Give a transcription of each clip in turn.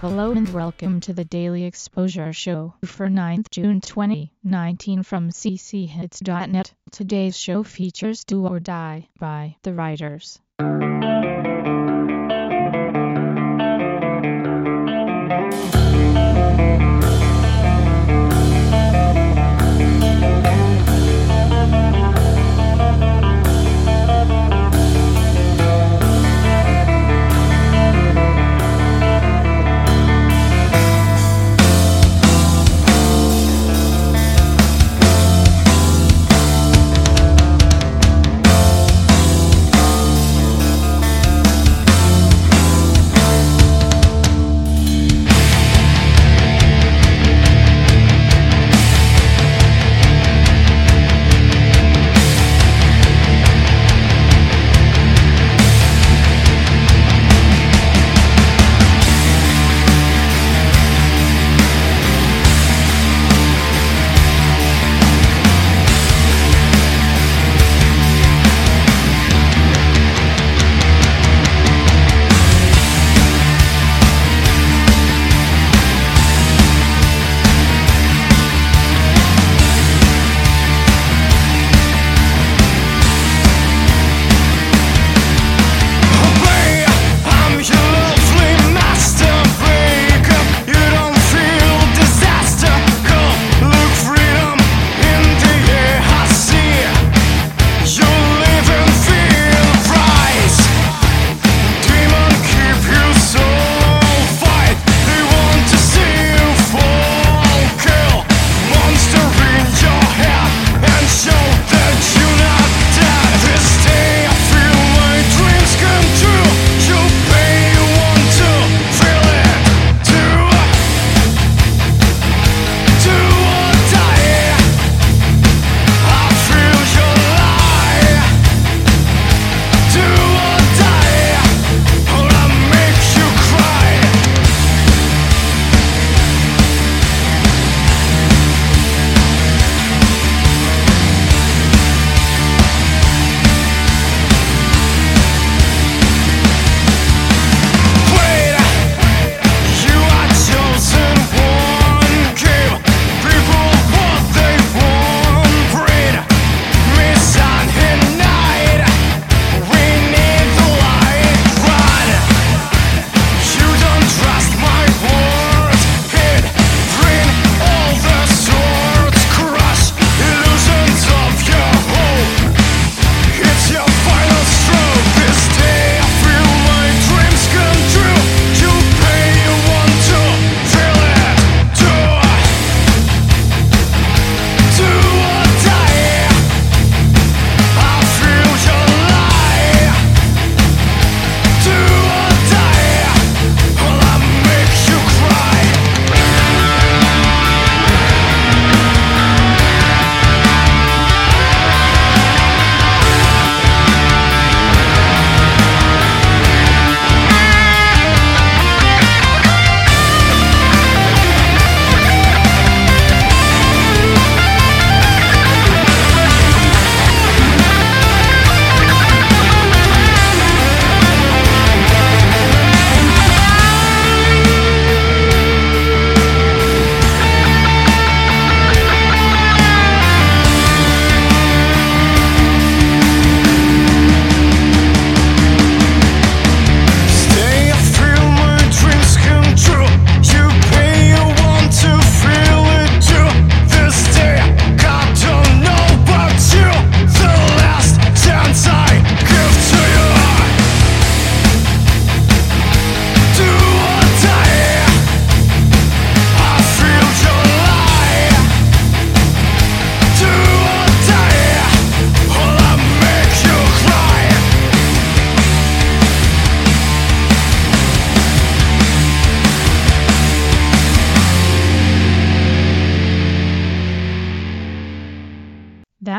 Hello and welcome to the Daily Exposure Show for 9th June 2019 from cchits.net. Today's show features Do or Die by The Writers.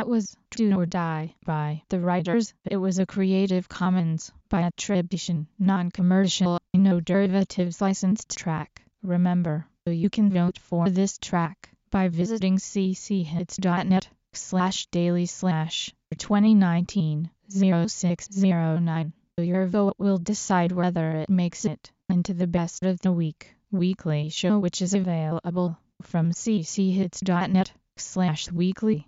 That was Do or Die by The Writers. It was a Creative Commons by attribution, non-commercial, no derivatives licensed track. Remember, you can vote for this track by visiting cchits.net slash daily slash 2019 0609. Your vote will decide whether it makes it into the best of the week. weekly show which is available from cchits.net slash weekly.